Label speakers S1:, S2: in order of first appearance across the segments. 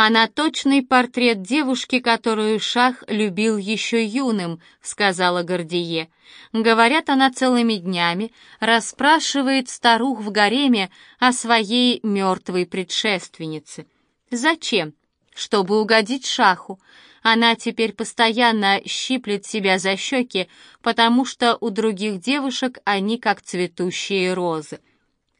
S1: «Она точный портрет девушки, которую Шах любил еще юным», — сказала Гордие. «Говорят, она целыми днями расспрашивает старух в гареме о своей мертвой предшественнице. Зачем? Чтобы угодить Шаху. Она теперь постоянно щиплет себя за щеки, потому что у других девушек они как цветущие розы.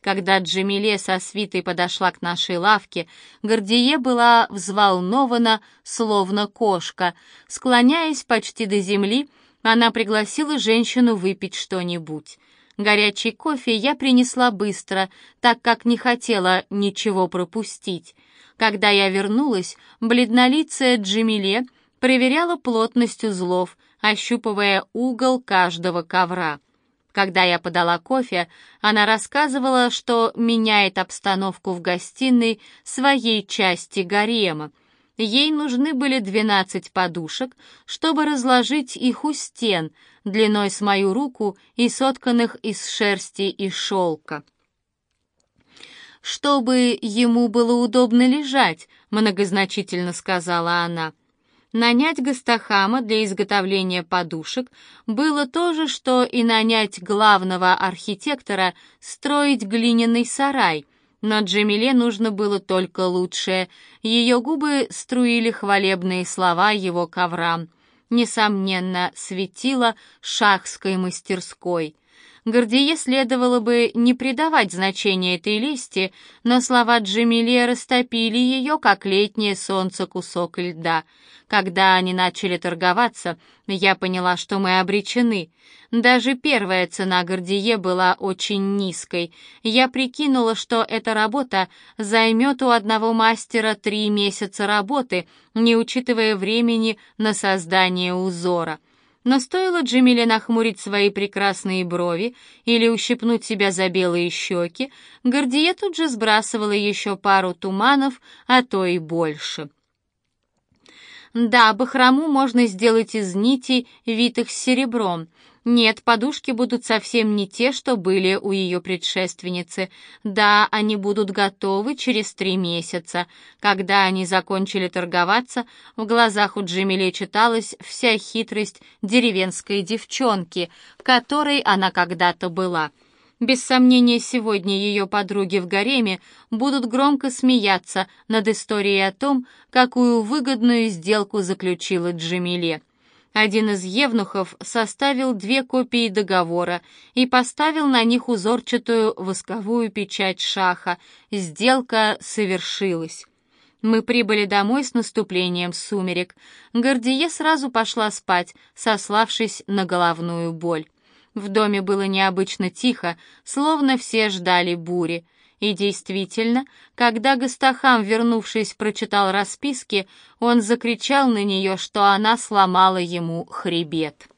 S1: Когда Джамиле со свитой подошла к нашей лавке, Гордие была взволнована, словно кошка. Склоняясь почти до земли, она пригласила женщину выпить что-нибудь. Горячий кофе я принесла быстро, так как не хотела ничего пропустить. Когда я вернулась, бледнолицая Джамиле проверяла плотность узлов, ощупывая угол каждого ковра. Когда я подала кофе, она рассказывала, что меняет обстановку в гостиной своей части гарема. Ей нужны были двенадцать подушек, чтобы разложить их у стен, длиной с мою руку и сотканных из шерсти и шелка. «Чтобы ему было удобно лежать», — многозначительно сказала она. Нанять Гастахама для изготовления подушек было то же, что и нанять главного архитектора строить глиняный сарай, но Джемиле нужно было только лучшее. Ее губы струили хвалебные слова его коврам. Несомненно, светило шахской мастерской — Гордие следовало бы не придавать значения этой лести, но слова Джемиле растопили ее, как летнее солнце кусок льда. Когда они начали торговаться, я поняла, что мы обречены. Даже первая цена Гордие была очень низкой. Я прикинула, что эта работа займет у одного мастера три месяца работы, не учитывая времени на создание узора. Но стоило Джемиле нахмурить свои прекрасные брови или ущипнуть себя за белые щеки, Гордие тут же сбрасывала еще пару туманов, а то и больше. Да, бахрому можно сделать из нитей, витых серебром, нет, подушки будут совсем не те, что были у ее предшественницы. Да, они будут готовы через три месяца. Когда они закончили торговаться, в глазах у Джемиле читалась вся хитрость деревенской девчонки, которой она когда-то была. Без сомнения, сегодня ее подруги в гареме будут громко смеяться над историей о том, какую выгодную сделку заключила Джемиле. Один из евнухов составил две копии договора и поставил на них узорчатую восковую печать шаха. Сделка совершилась. Мы прибыли домой с наступлением сумерек. Гордие сразу пошла спать, сославшись на головную боль. В доме было необычно тихо, словно все ждали бури. И действительно, когда Гастахам, вернувшись, прочитал расписки, он закричал на нее, что она сломала ему хребет.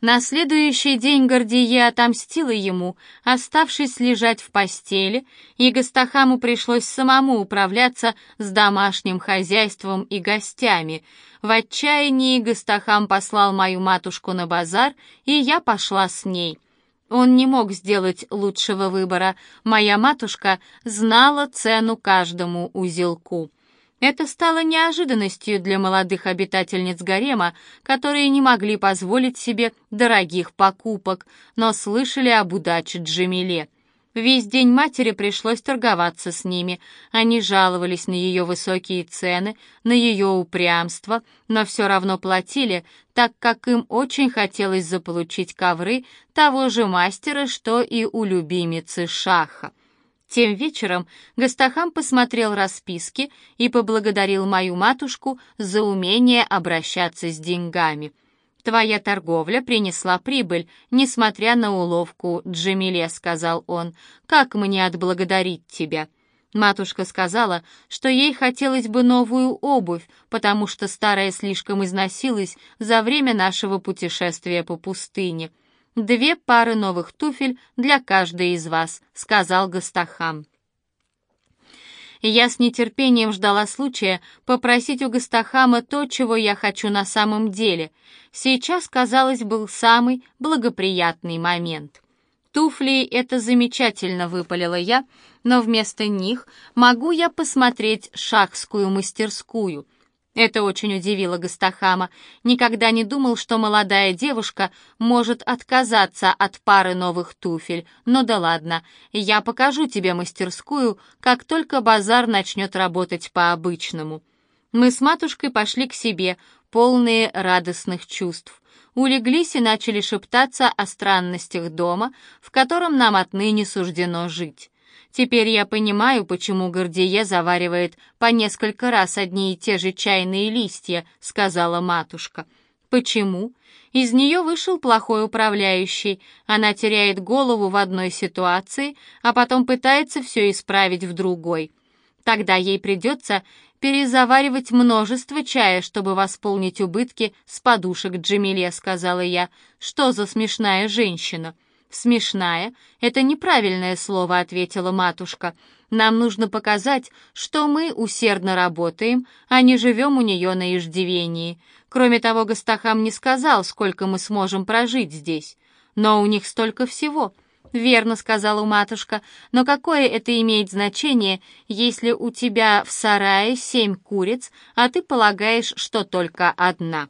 S1: На следующий день Гордие отомстила ему, оставшись лежать в постели, и Гастахаму пришлось самому управляться с домашним хозяйством и гостями. В отчаянии Гастахам послал мою матушку на базар, и я пошла с ней — он не мог сделать лучшего выбора. Моя матушка знала цену каждому узелку. Это стало неожиданностью для молодых обитательниц гарема, которые не могли позволить себе дорогих покупок, но слышали об удаче Джамиле. Весь день матери пришлось торговаться с ними. Они жаловались на ее высокие цены, на ее упрямство, но все равно платили, так как им очень хотелось заполучить ковры того же мастера, что и у любимицы Шаха. Тем вечером Гастахам посмотрел расписки и поблагодарил мою матушку за умение обращаться с деньгами — «Твоя торговля принесла прибыль, несмотря на уловку, Джемиле», — сказал он. «Как мне отблагодарить тебя?» Матушка сказала, что ей хотелось бы новую обувь, потому что старая слишком износилась за время нашего путешествия по пустыне. «Две пары новых туфель для каждой из вас», — сказал Гастахам я с нетерпением ждала случая попросить у Гастахама то, чего я хочу на самом деле. Сейчас, казалось, был самый благоприятный момент. Туфли — это замечательно, выпалила я, но вместо них могу я посмотреть шахскую мастерскую. Это очень удивило Гастахама. Никогда не думал, что молодая девушка может отказаться от пары новых туфель. Но да ладно, я покажу тебе мастерскую, как только базар начнет работать по-обычному. Мы с матушкой пошли к себе, полные радостных чувств улеглись и начали шептаться о странностях дома, в котором нам отныне суждено жить. Теперь я понимаю, почему Гордие заваривает по несколько раз одни и те же чайные листья, сказала матушка. Почему? Из нее вышел плохой управляющий. Она теряет голову в одной ситуации, а потом пытается все исправить в другой. Тогда ей придется перезаваривать множество чая, чтобы восполнить убытки с подушек Джамиле», — сказала я. «Что за смешная женщина?» «Смешная — это неправильное слово», — ответила матушка. «Нам нужно показать, что мы усердно работаем, а не живем у нее на иждивении. Кроме того, Гастахам не сказал, сколько мы сможем прожить здесь. Но у них столько всего». «Верно», — сказала матушка, «но какое это имеет значение, если у тебя в сарае семь куриц, а ты полагаешь, что только одна?»